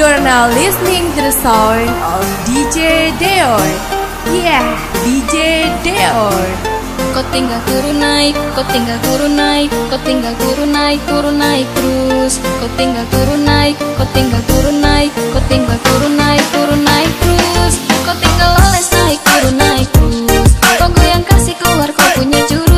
You are now listening to the sound of DJ Deor. Yeah, DJ Deor. Kau tinggal turun naik, kau tinggal turun naik, kau tinggal turun naik, turun naik terus. Kau tinggal turun naik, kau tinggal turun naik, kau tinggal turun naik, turun naik terus. Kau tinggal oles naik, turun naik terus. Kau goyang kasih keluar, kau punya jurus.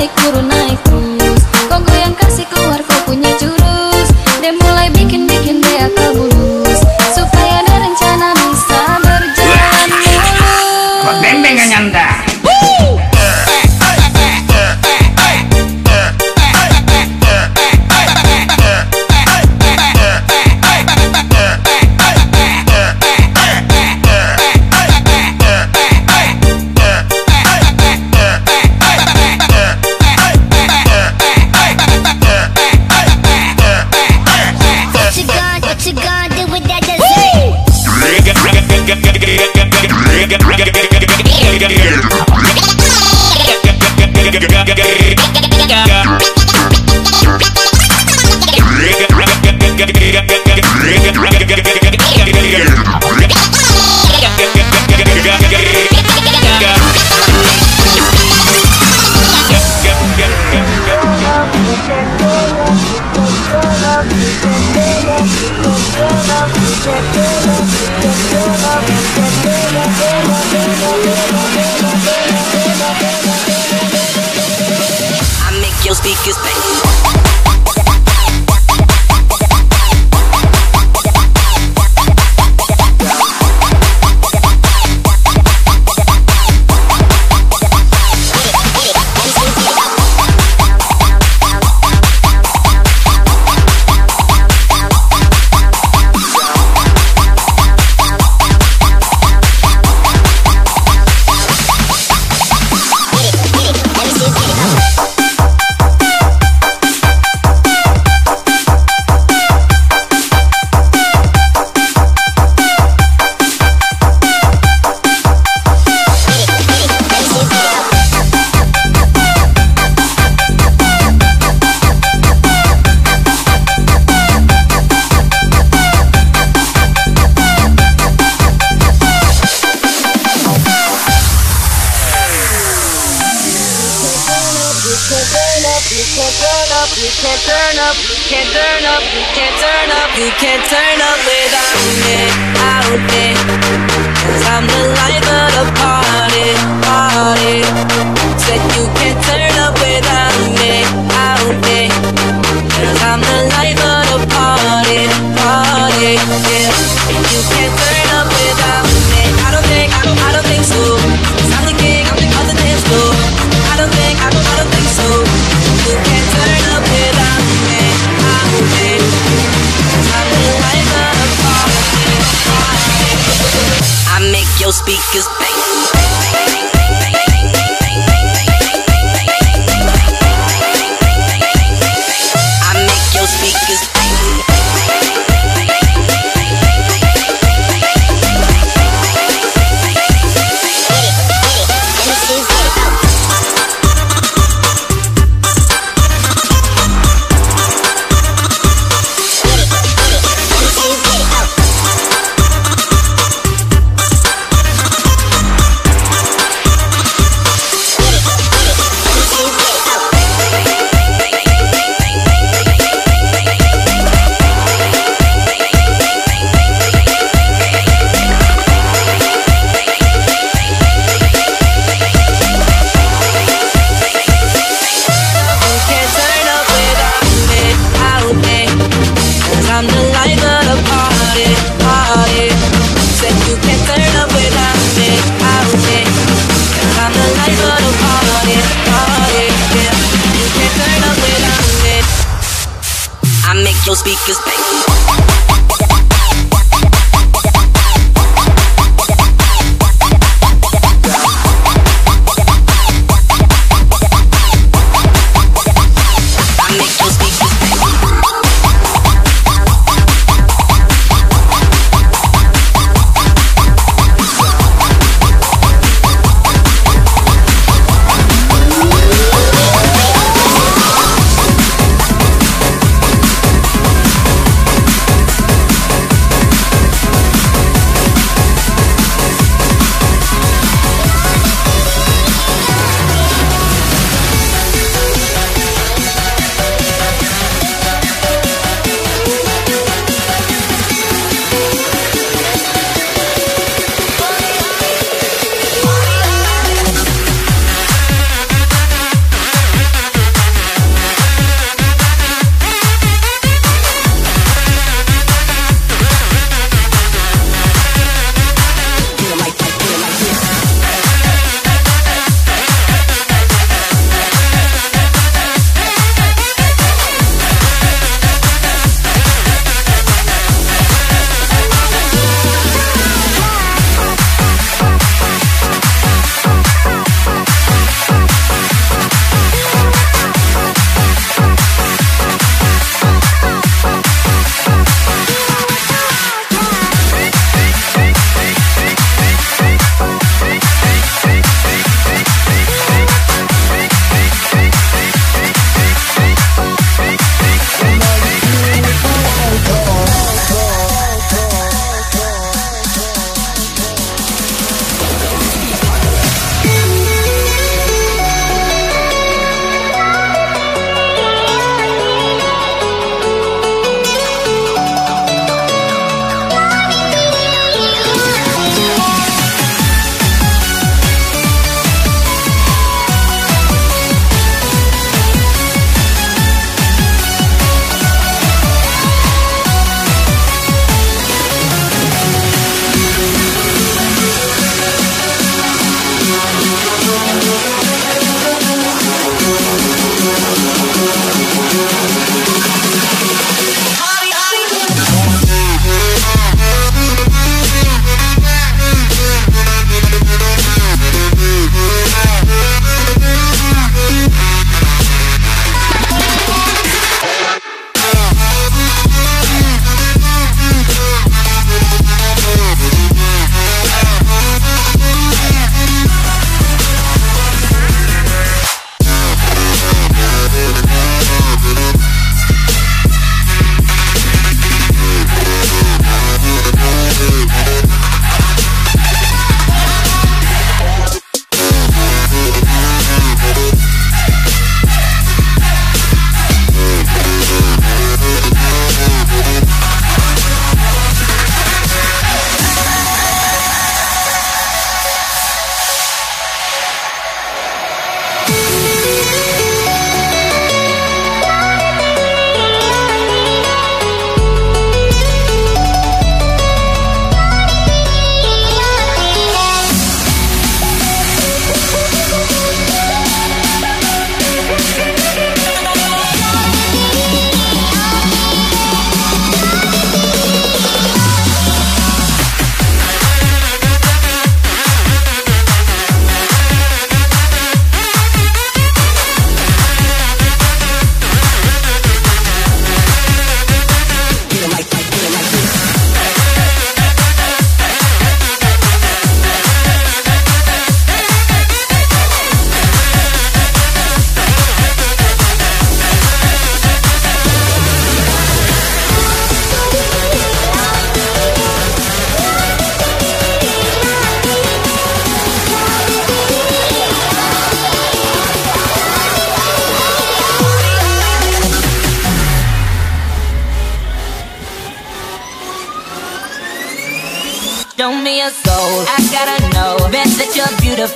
naik turun naik night.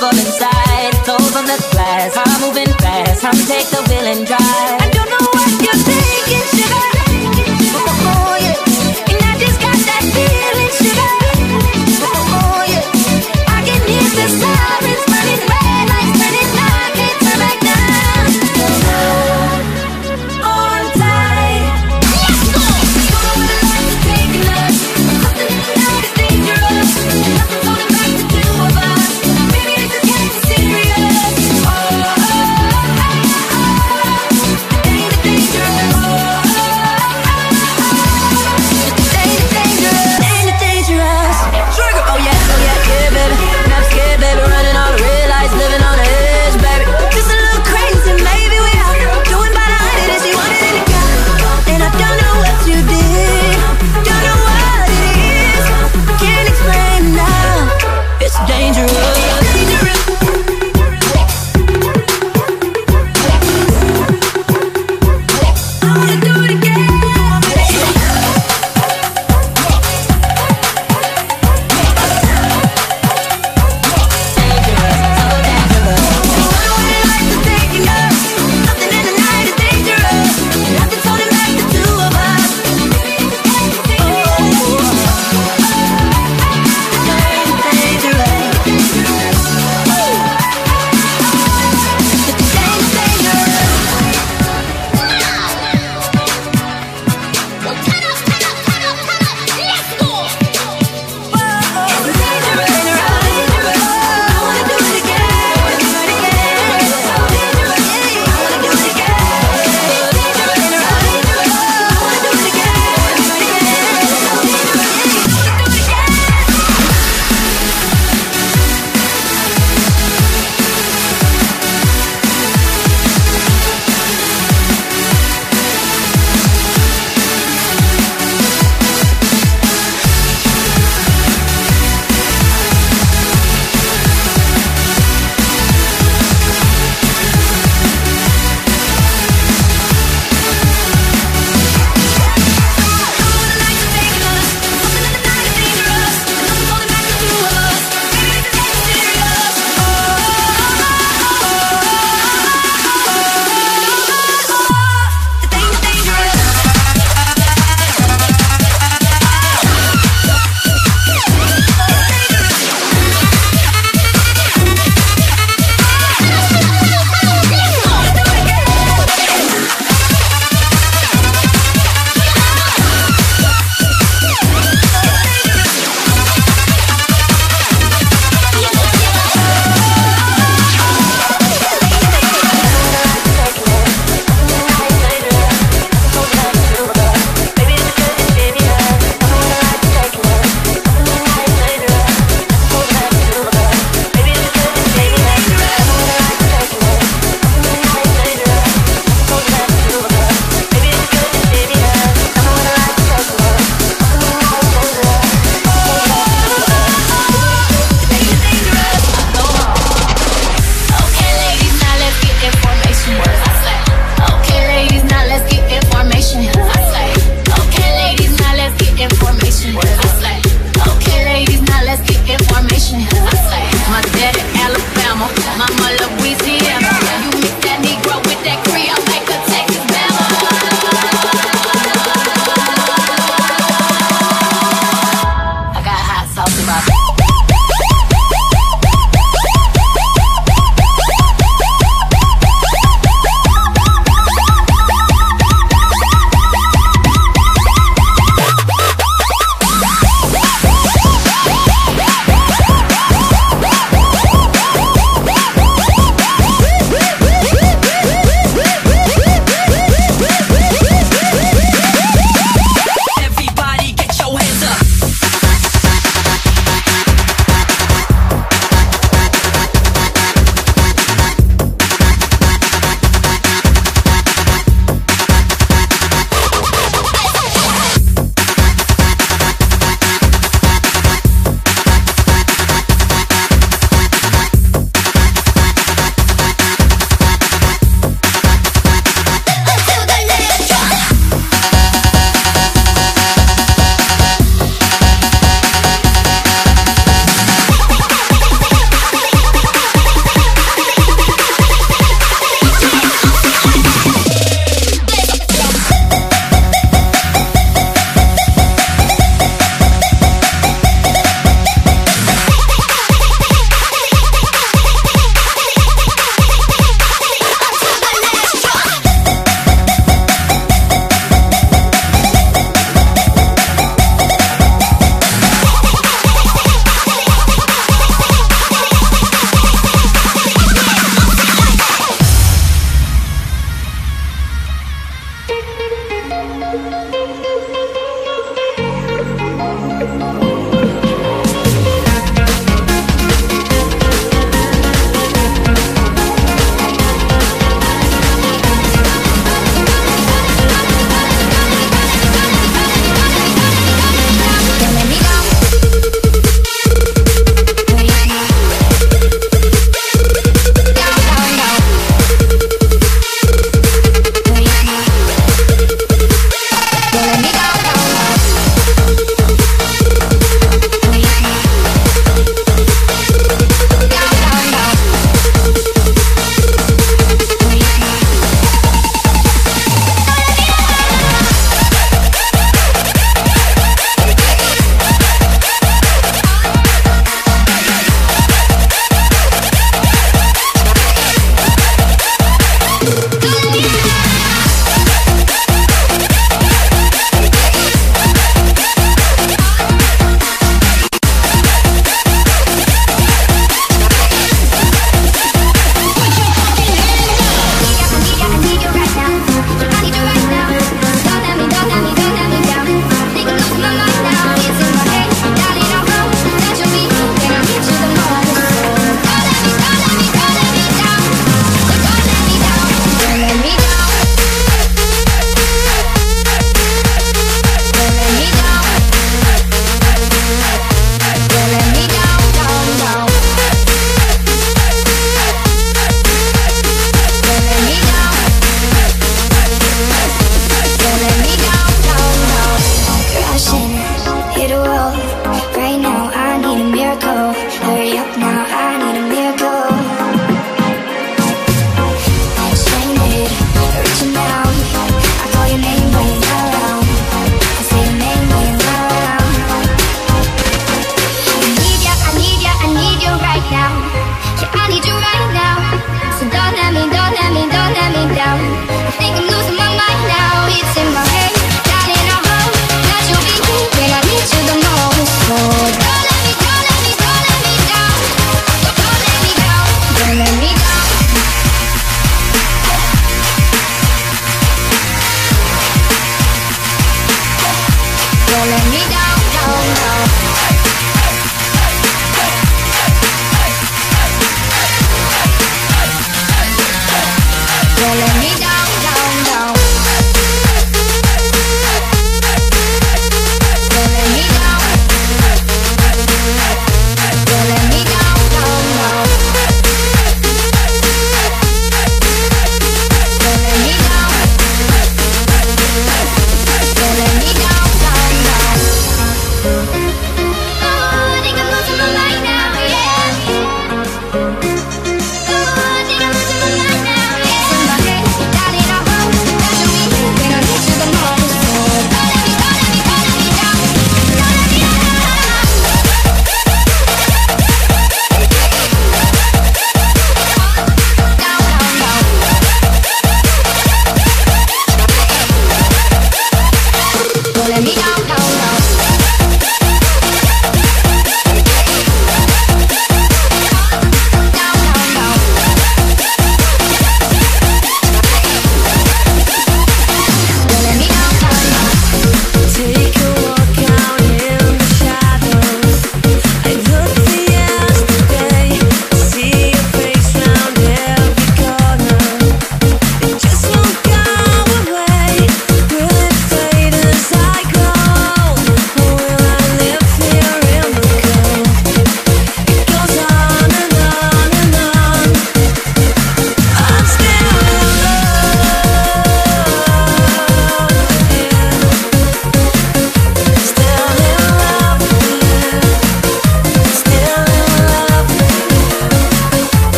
from inside, toes on the glass. I'm moving fast, I'm take the wheel and drive. Okay, ladies, now let's get information. My Alabama, mama Louisiana.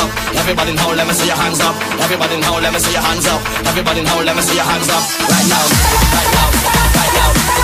Up. Everybody now, let me see your hands up. Everybody now, let me see your hands up. Everybody now, let me see your hands up. Right now, right now, right now,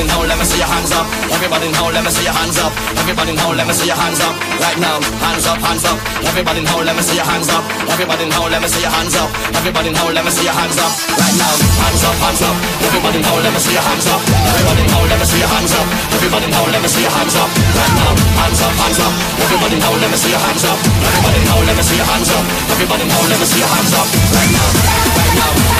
Everybody now, let me see your hands up. Everybody now, let me see your hands up. Everybody now, let me see your hands up. Right now, hands up, hands up. Everybody now, let me see your hands up. Everybody now, let me see your hands up. Everybody now, let me see your hands up. Right now, hands up, hands up. Everybody now, let me see your hands up. Everybody now, let me see your hands up. Everybody now, let me see your hands up. Right now, hands up, hands up. Everybody now, let me see your hands up. Everybody now, let me see your hands up. Everybody now, let me see your hands up. Right now, right now.